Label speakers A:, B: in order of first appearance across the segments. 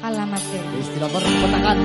A: Alamatnya.
B: Istilah perpetakan.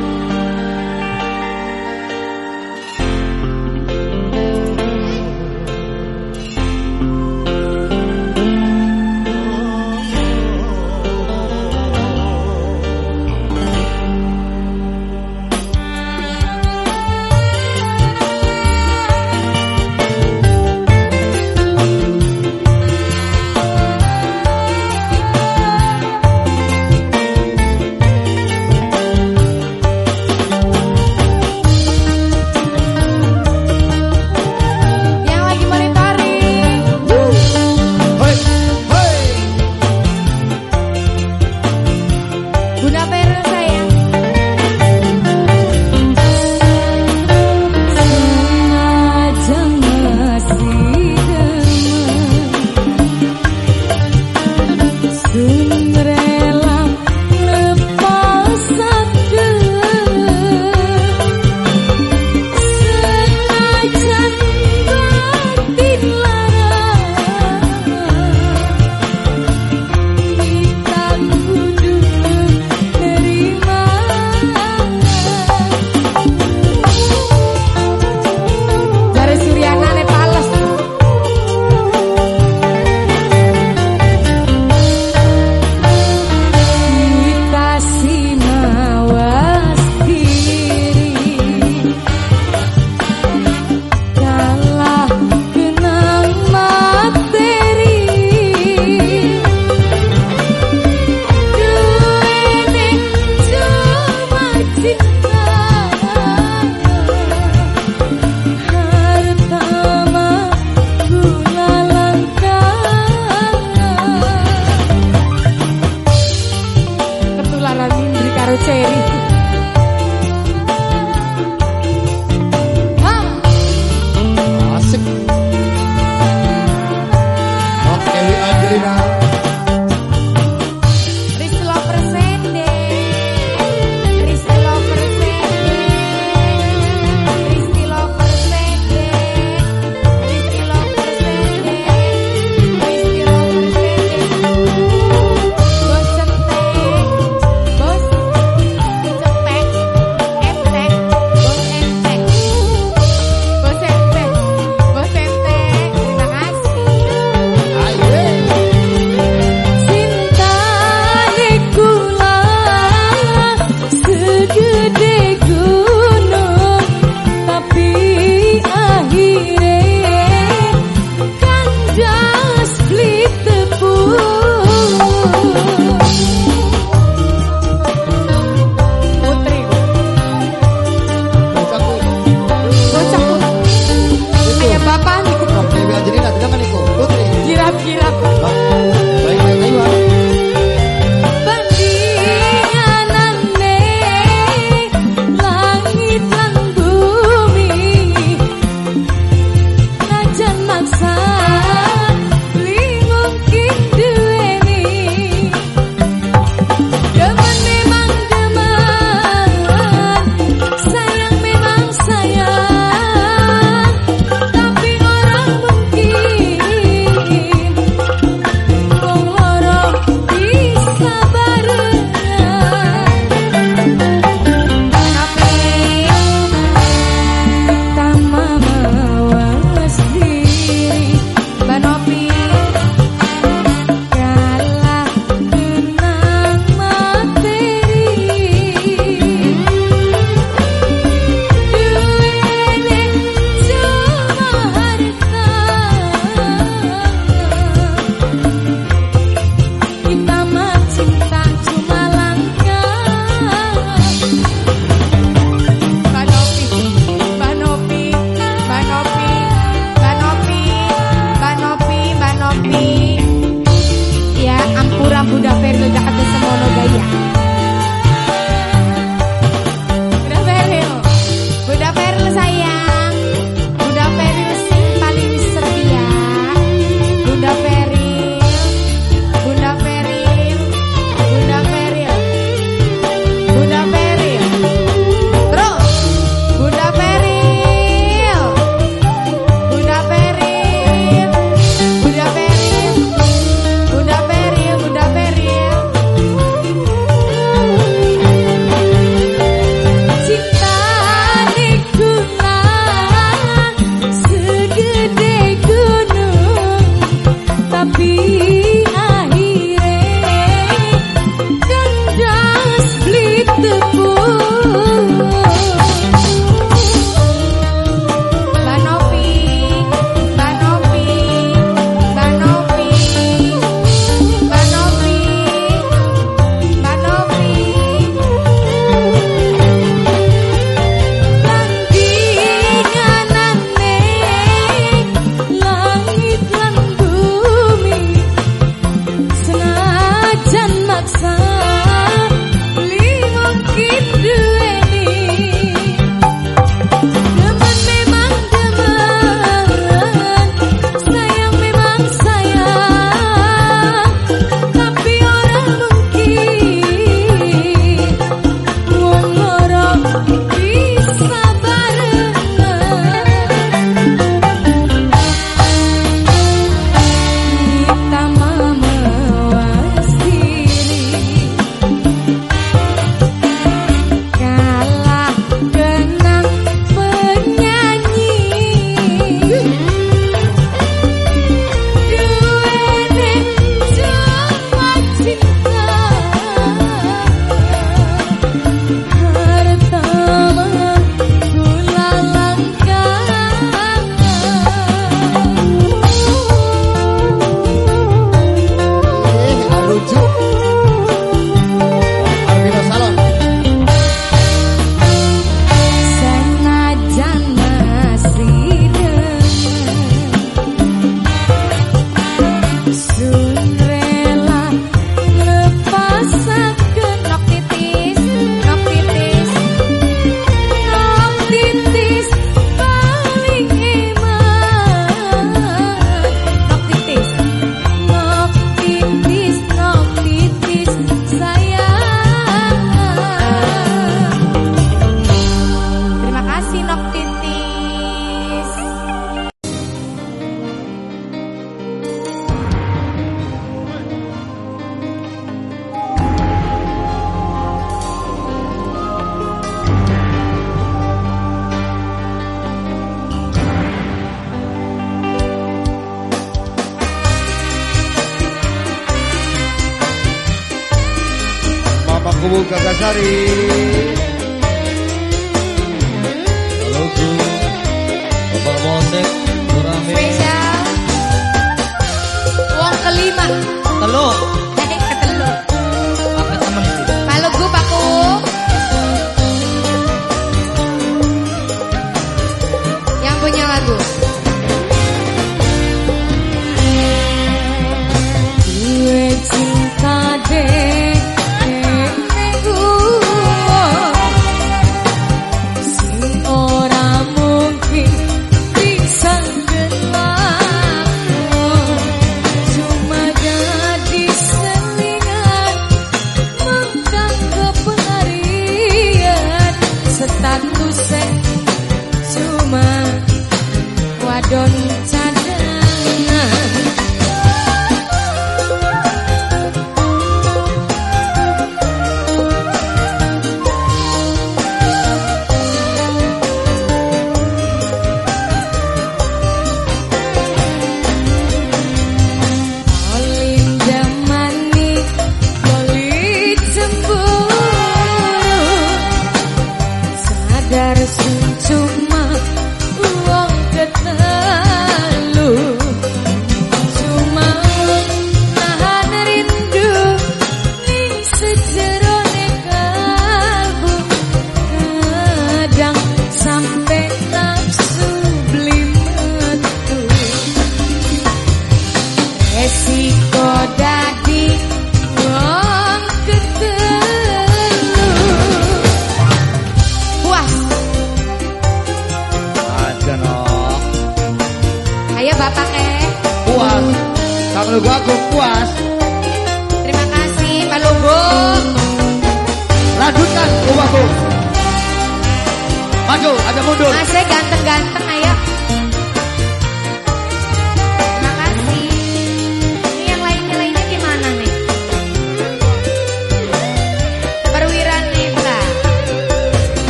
B: Luca Casari.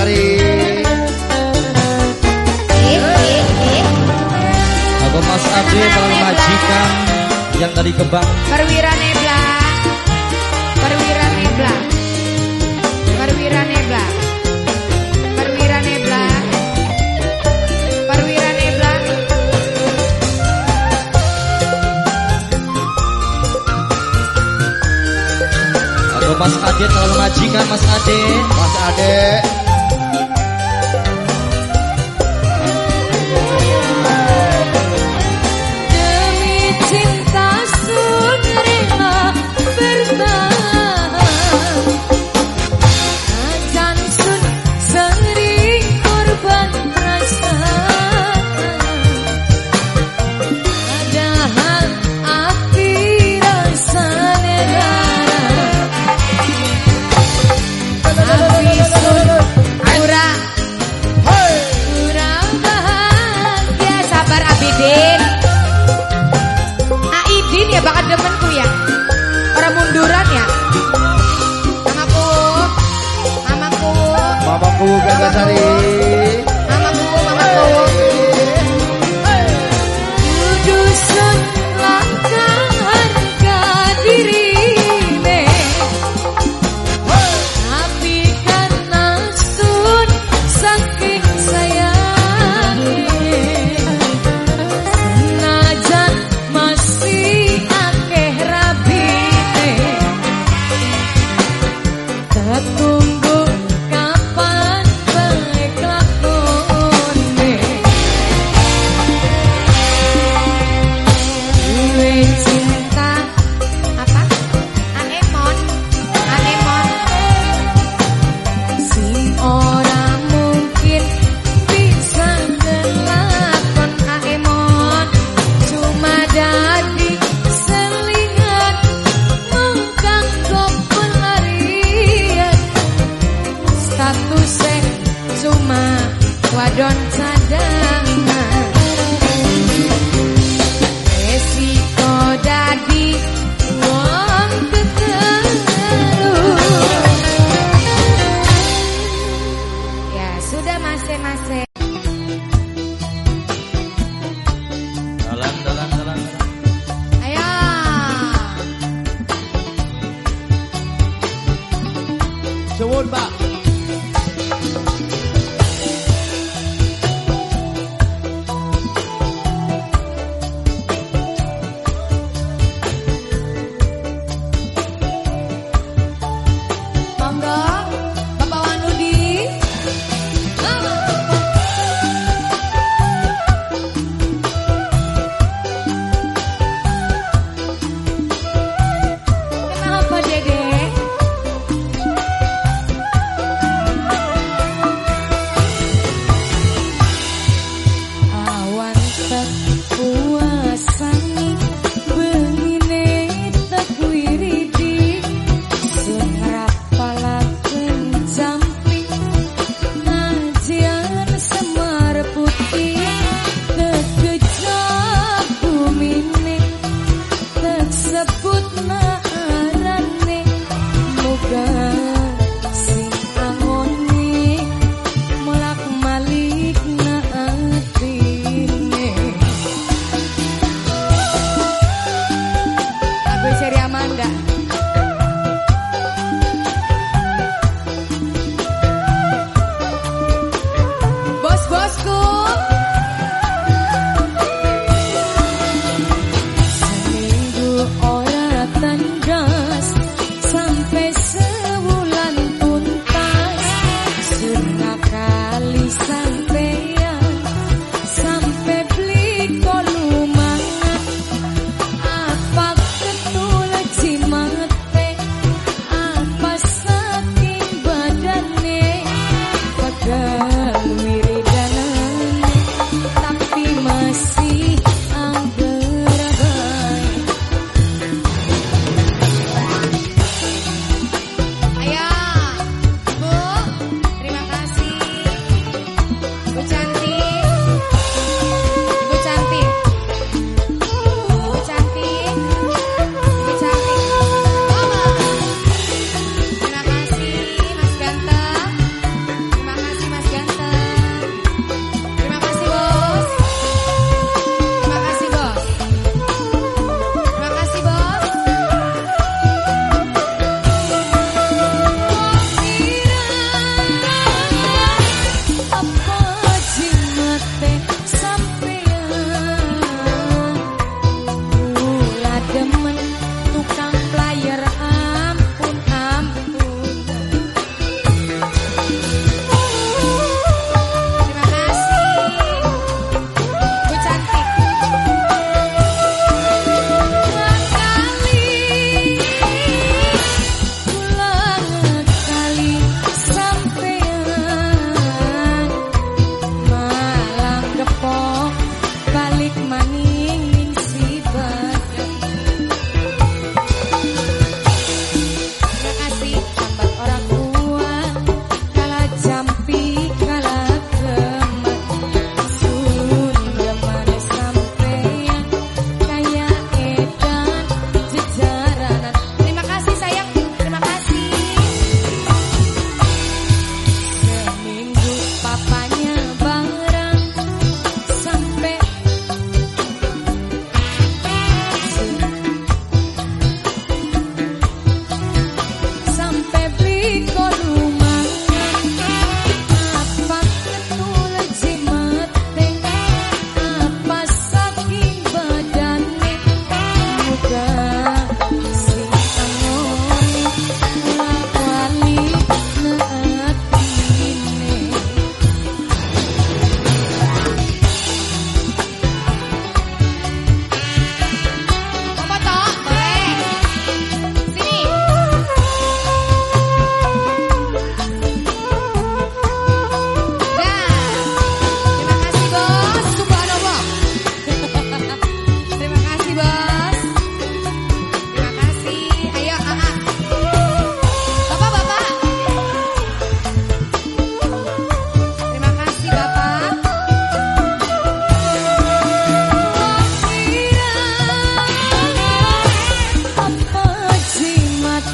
B: Sari
C: Aku Mas Abdi malam majikan yang tadi Kebang
B: Perwira Nebla. Perwira Nebla. Perwira Nebla. Perwira Nebla. Perwira Nebla.
C: Aku Mas Ade malam majikan Mas Ade?
B: Mas Ade.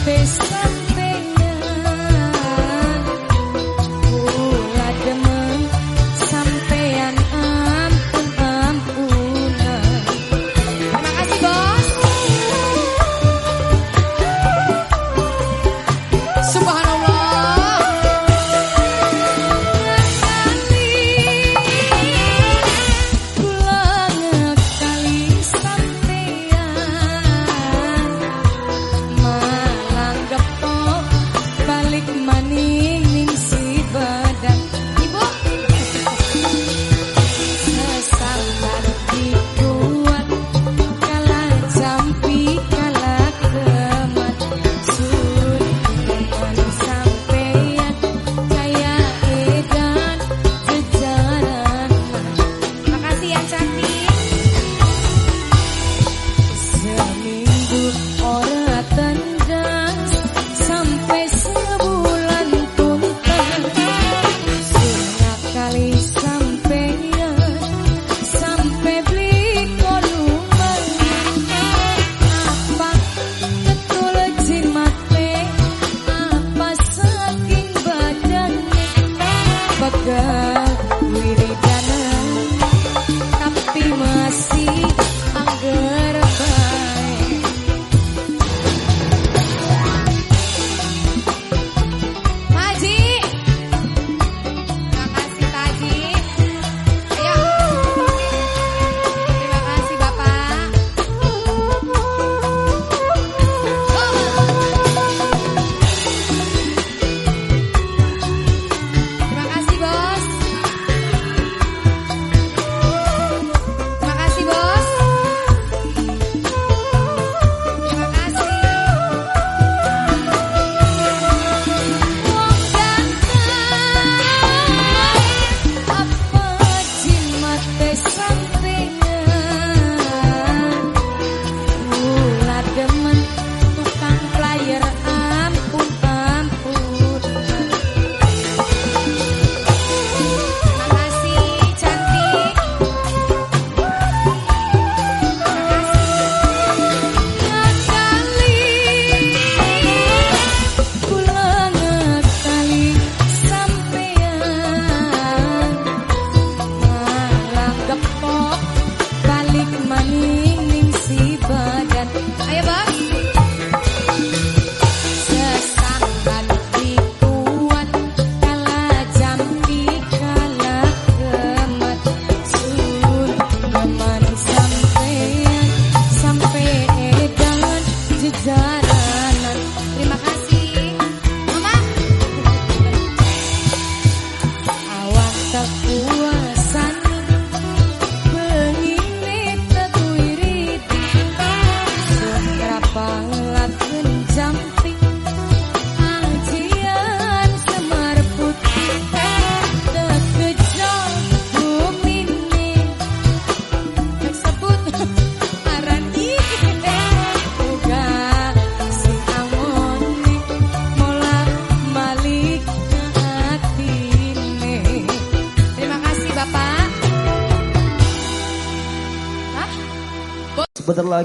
C: face.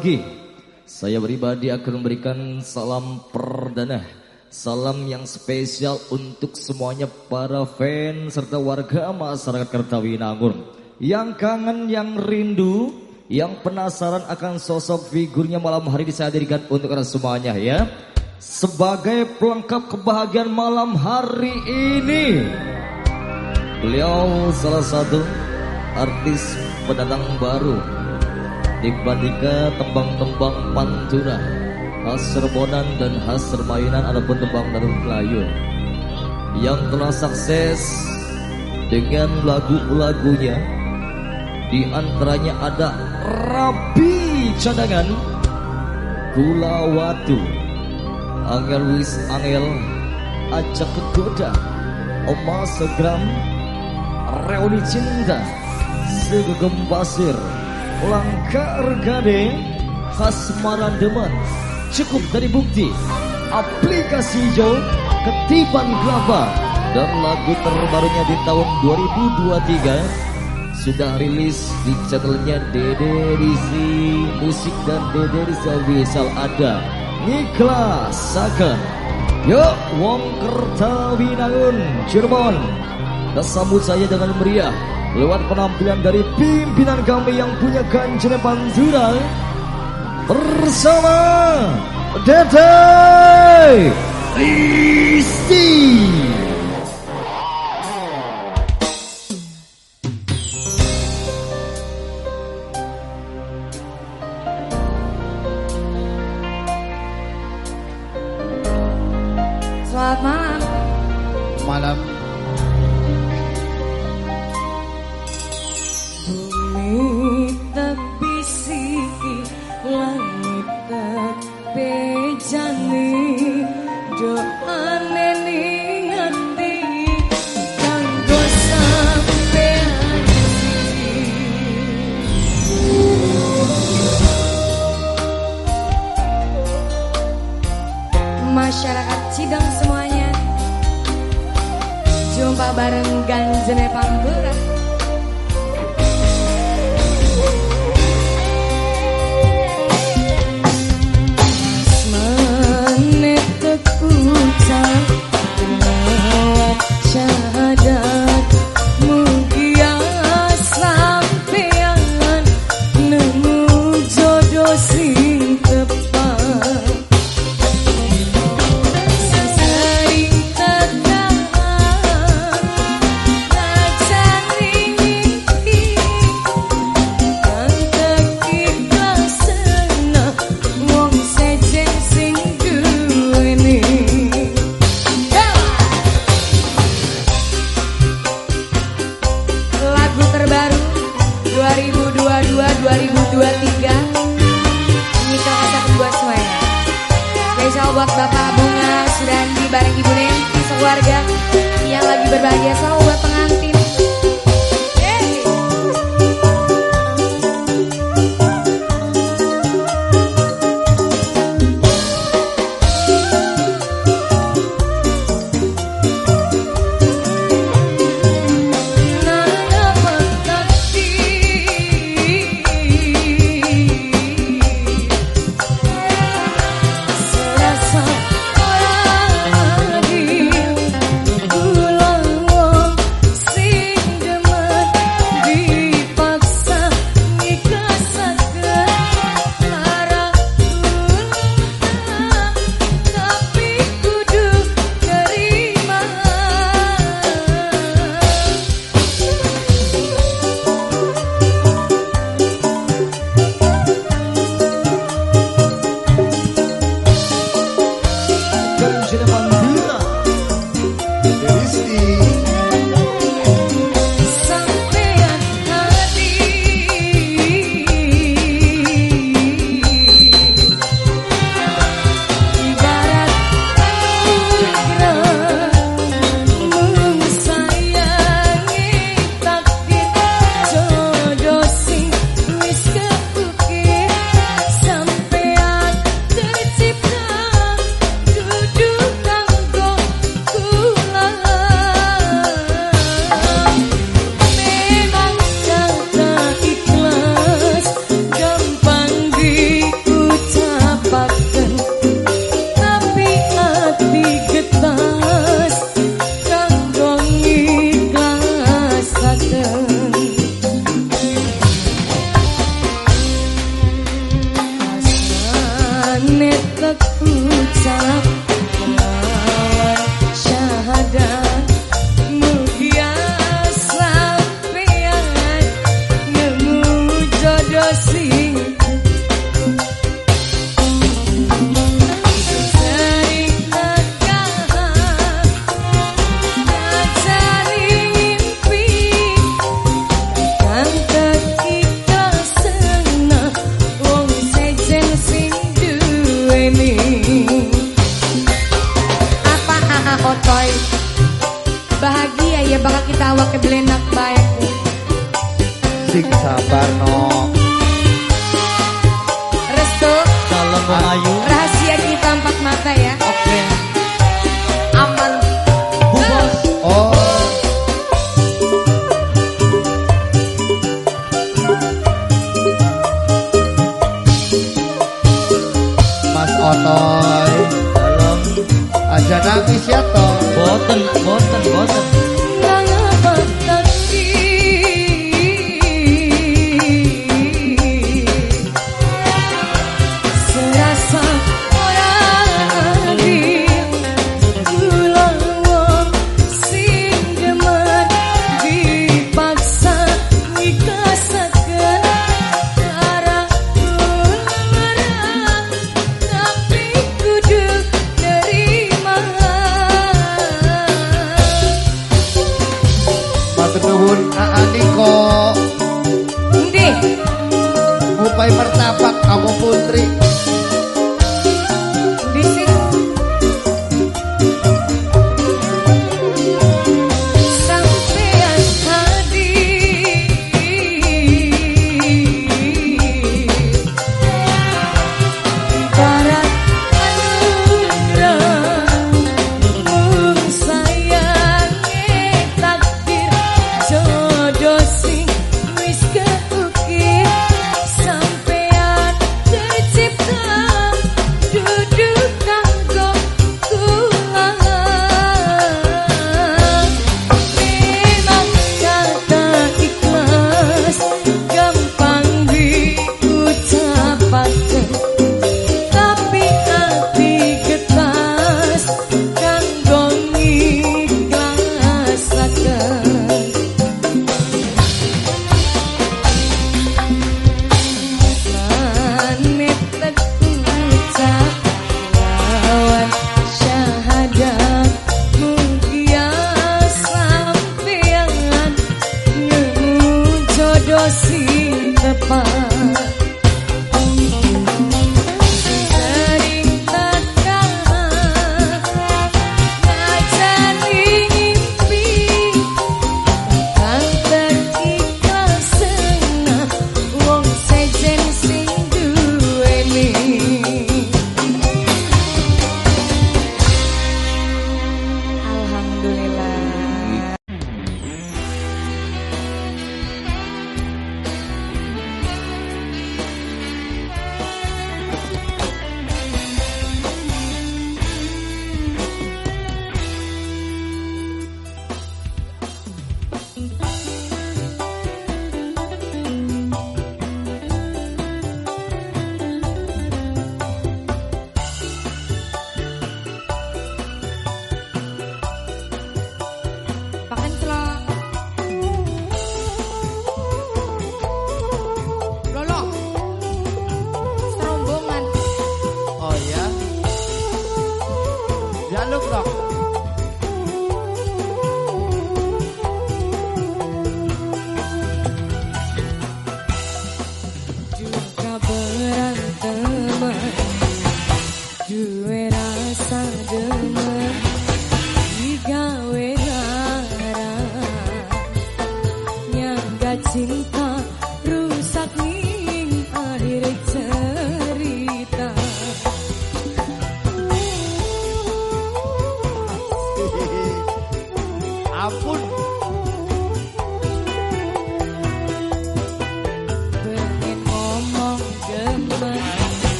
C: Lagi. Saya pribadi akan memberikan salam perdana Salam yang spesial untuk semuanya para fans serta warga masyarakat Kertawinangun. Yang kangen, yang rindu, yang penasaran akan sosok figurnya malam hari ini saya dirikan untuk kalian semuanya ya. Sebagai pelengkap kebahagiaan malam hari ini Beliau salah satu artis pendatang baru dibandingkan tembang-tembang pantura. Hasrmonan dan Hasrmainan adapun tembang dari Melayu. Yang telah sukses dengan lagu-lagunya di antaranya ada Rabi Cadangan Gula Watu Angel Wis Angel Ajak Kegoda Oma Segram Reuni Cinta Segegem Pasir Langkar Gade khas Marandeman cukup dari bukti. Aplikasi hijau ketipan kelapa. Dan lagu terbarunya di tahun 2023 sudah rilis di channelnya Dede Rizzi Musik dan Dede Rizzi Official ada. Niklas Sagan. Yuk Wong Kertawinangun Cirebon. Kita sambut saja dengan meriah lewat penampilan dari pimpinan kami yang punya ganjil pantura bersama Dede Risti.
B: Beran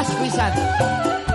B: Vas, Luisat.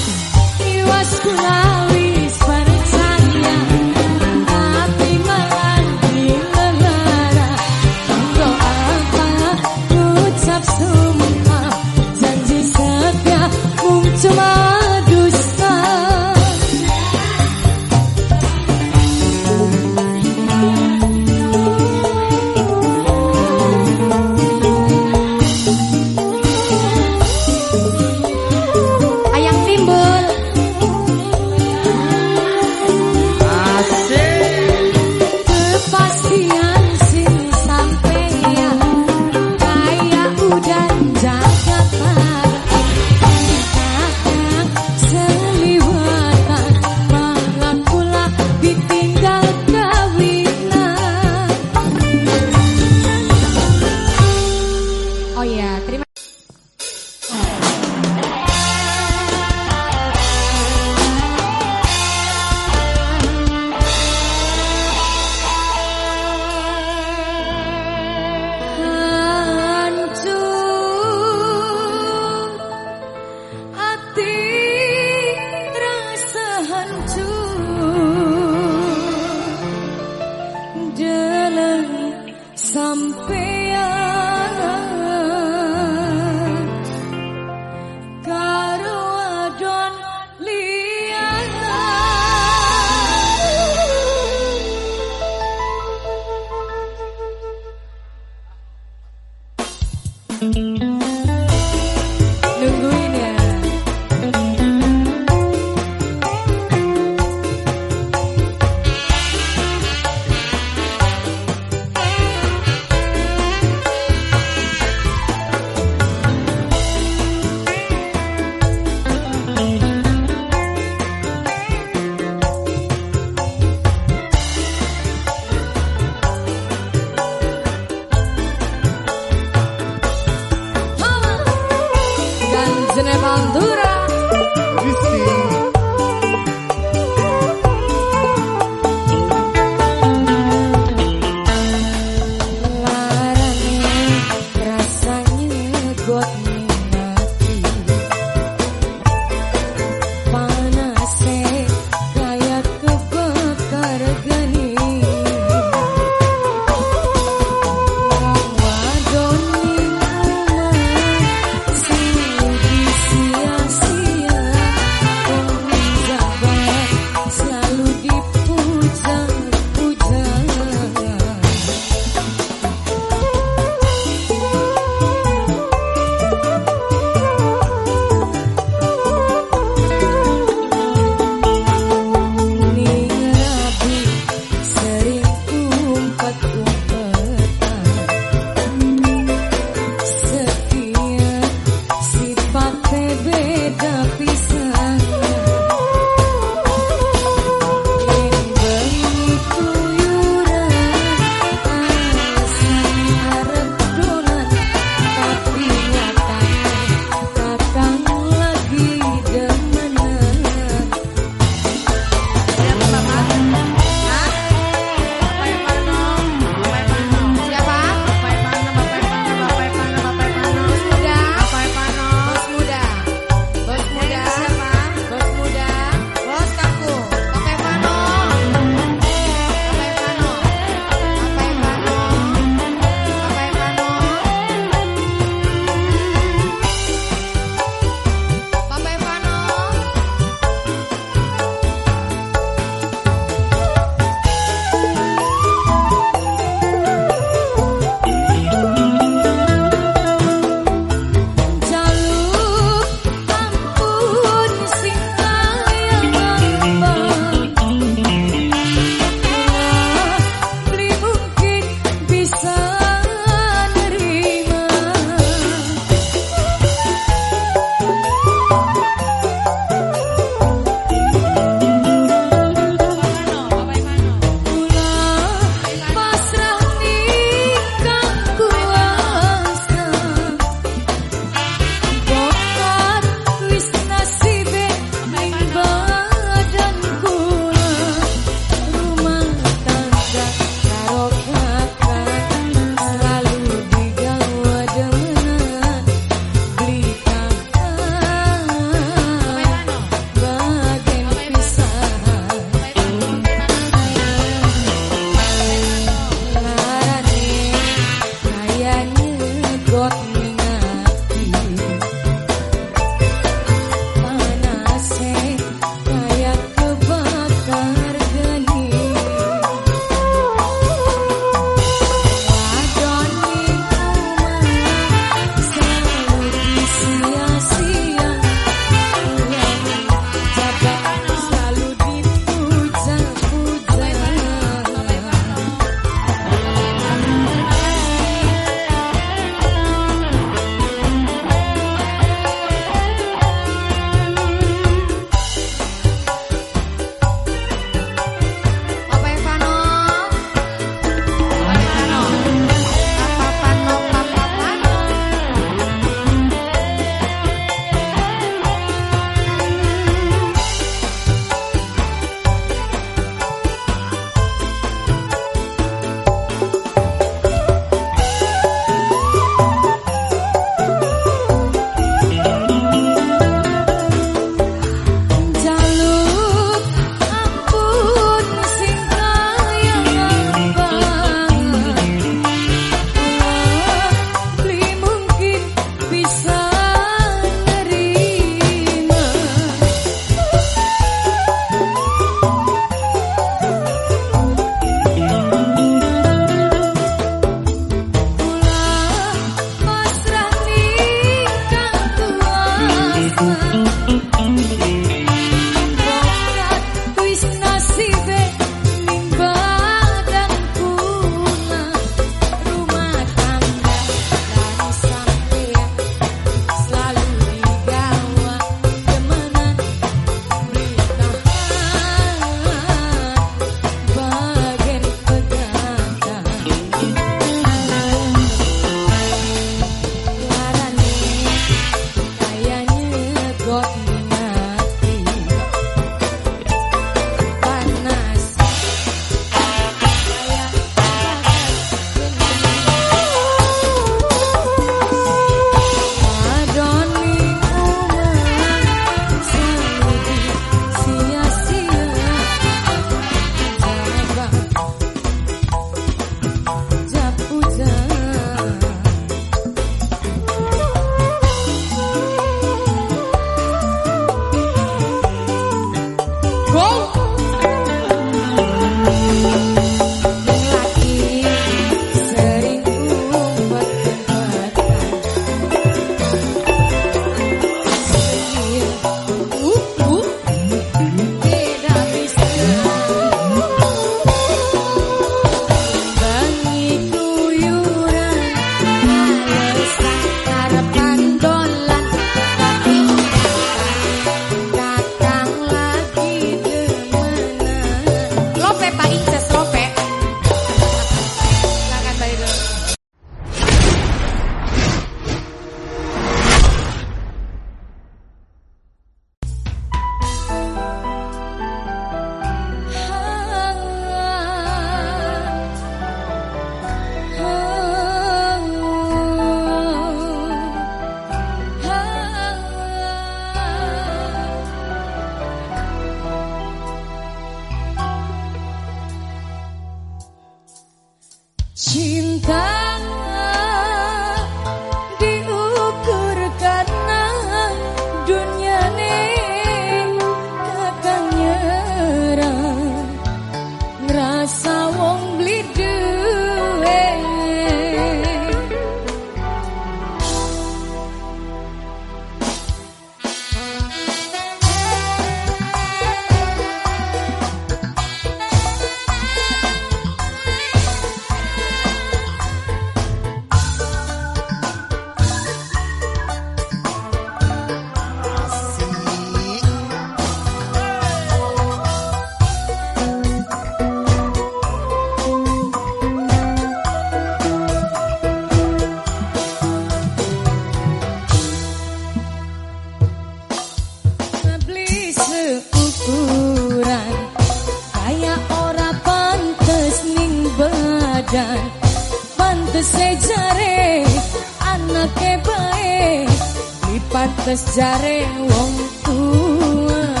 B: Pantes jare wong tuane.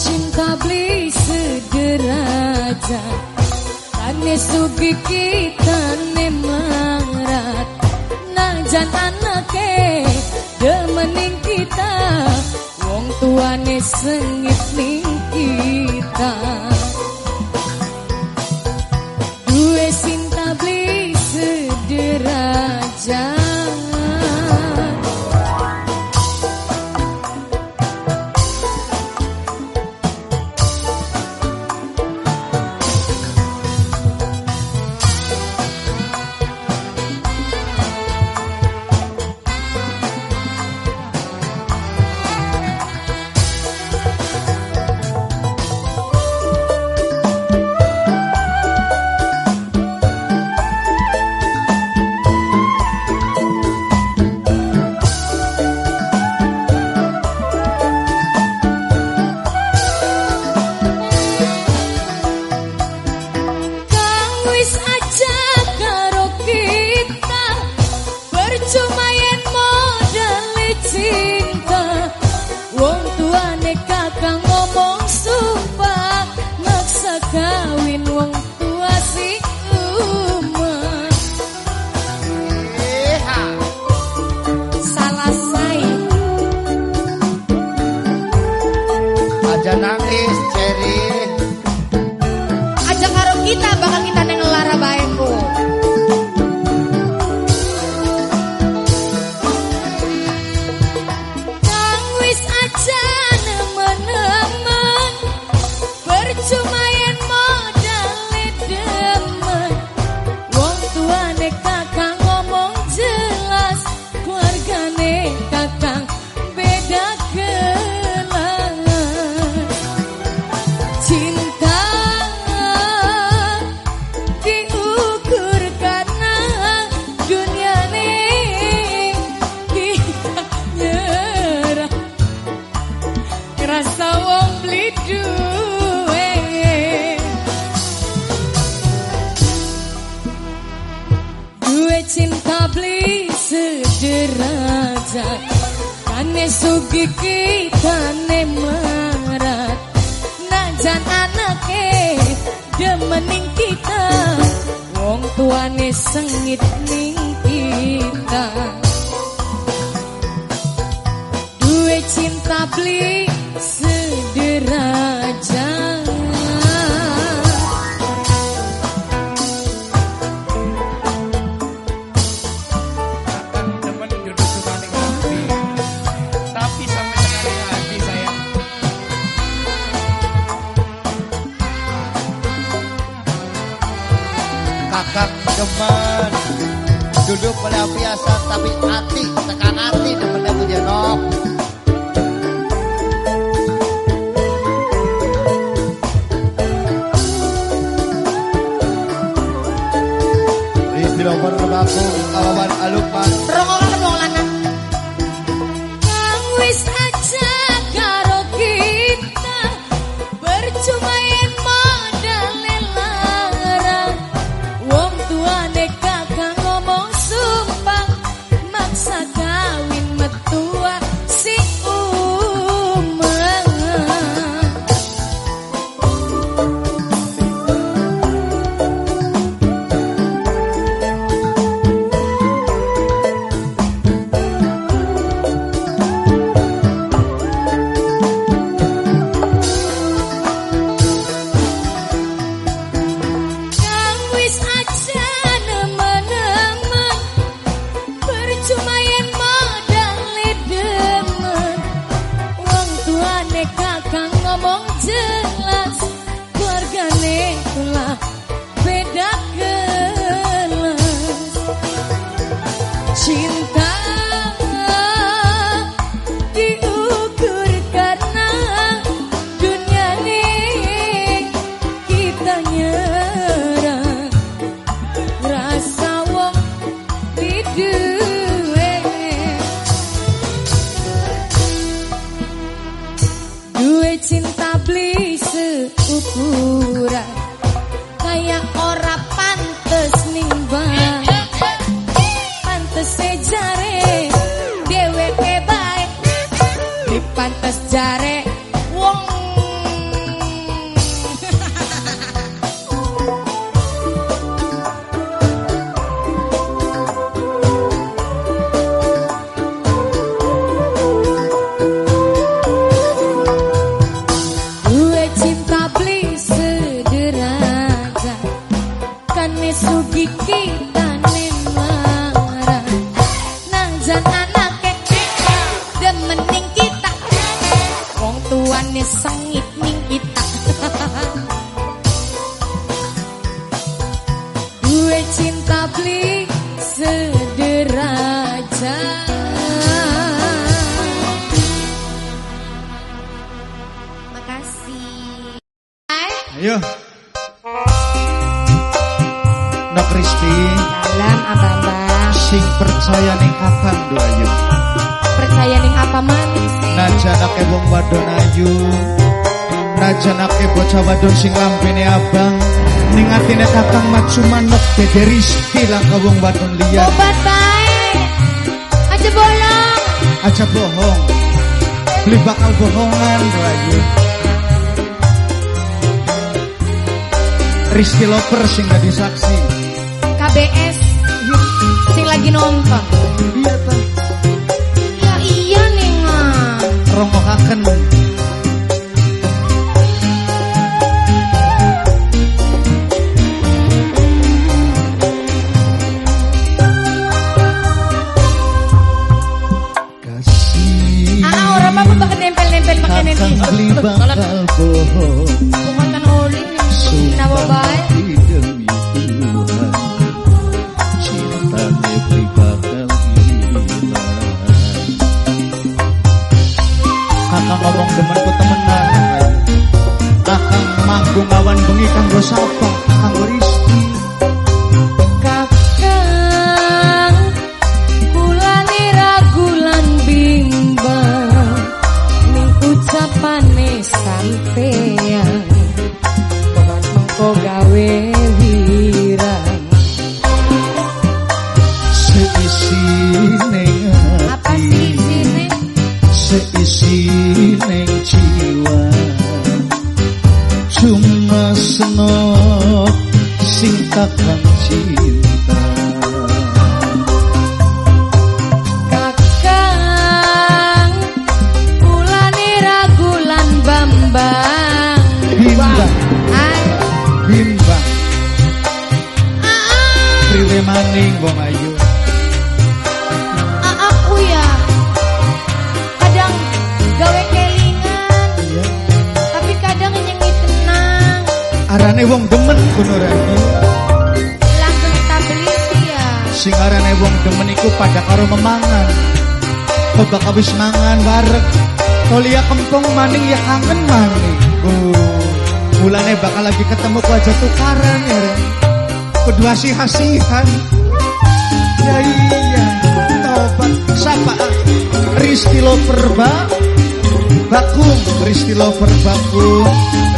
B: Cinta beli sederajat Ane sugi kita ne marat Najan wong tuane sengit ning sugi kita ne marat Najan anake demening kita Wong tuane sengit ning kita Duwe cinta beli sederajat
D: Demen duduk pelampiasan tapi hati tekan hati demennya punya nok. Awaman alukman
B: Rongolan
D: Ooh. Rizky Loper sing gak saksi.
B: KBS sing lagi nonton.
D: Iya ta
B: iya iya nih rongkokaken hasih-hasihan ya
D: iya tobat sapaan Risti lover bakum Risti lover perbaku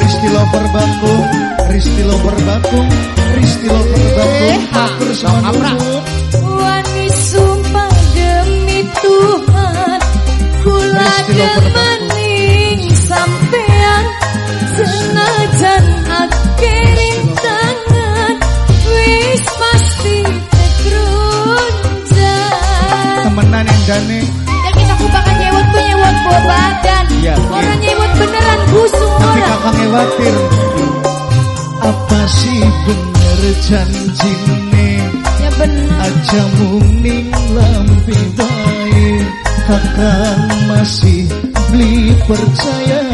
D: Risti lover baku. Risti lover perbaku Risti lover baku. Akur eh, bersama
B: Wani sumpah demi Tuhan Kulah
D: demen panendane
B: yang kita kubakan nyewot ku nyewot buah badan.
D: Iya.
B: Ya,
D: orang
B: nyewot beneran busung
D: tapi kakak ngewatir apa sih bener janjine?
B: Ya bener.
D: Aja muning lebih baik kakak masih beli percaya.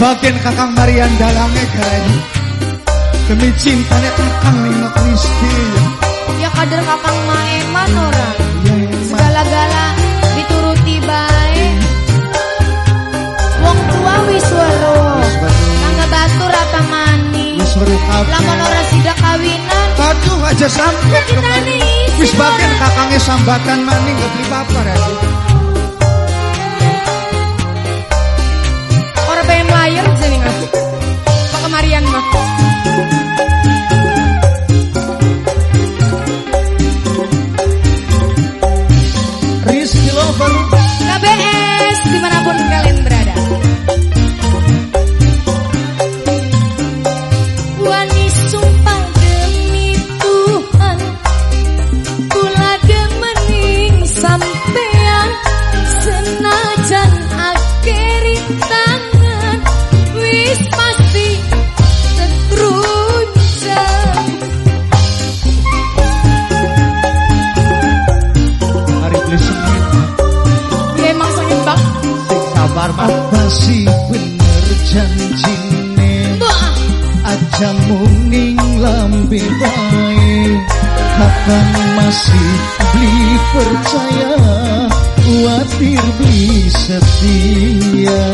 B: Bagian kakang Marian dalangnya gayu Demi cintanya kakang nino kristi.
A: Ya kader kakang maeman orang
B: ya, ya, ya.
A: Segala-gala dituruti baik Wong tua
B: wiswaro
A: Tangga batu rata mani. Lamun orang sidak kawinan.
B: Batu aja sampai Wis bagian kakangnya sambatan mani Gak beli papar aja.
A: sayang
B: kasih beli percaya khawatir beli setia.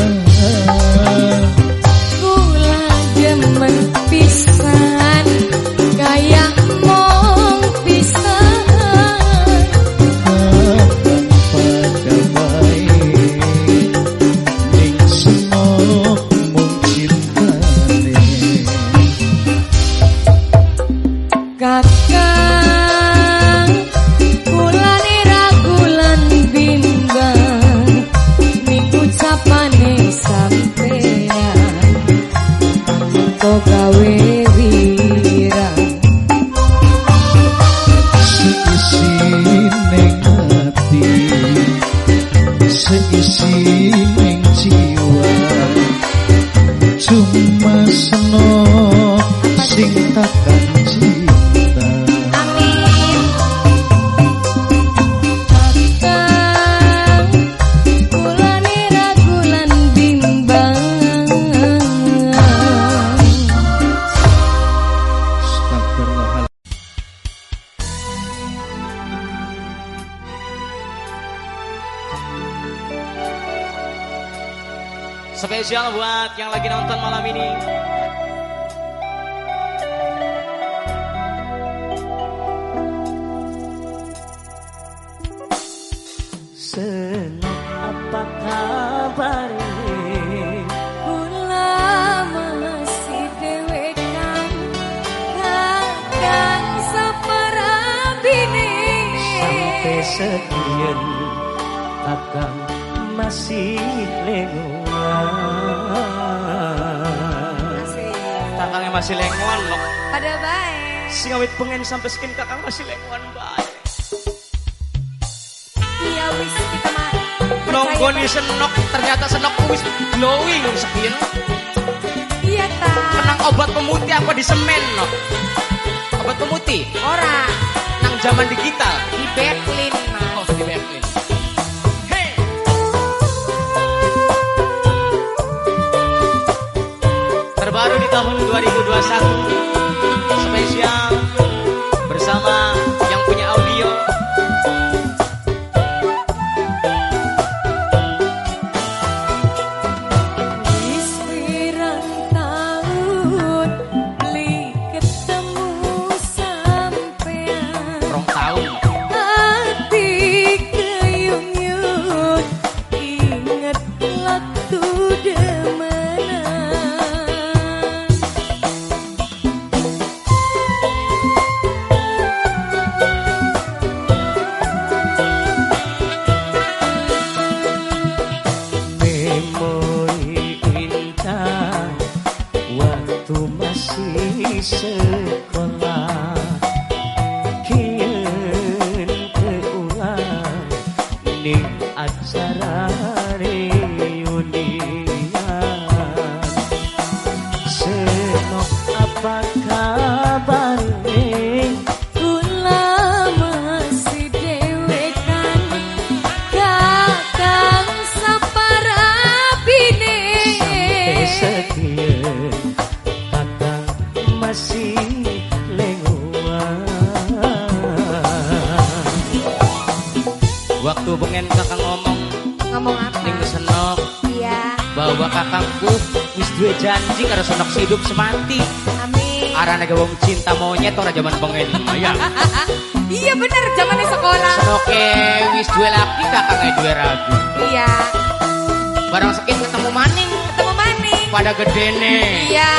E: dene.
A: Iya.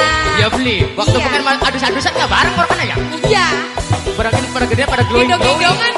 B: Ya beli. Waktu
F: iya.
B: bukan adus-adusan nggak bareng orang mana ya?
F: Iya.
B: Barangin pada gede pada glowing.
F: Gendong-gendongan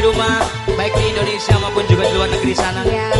B: di rumah, baik di Indonesia maupun juga di luar negeri sana.
F: Yeah.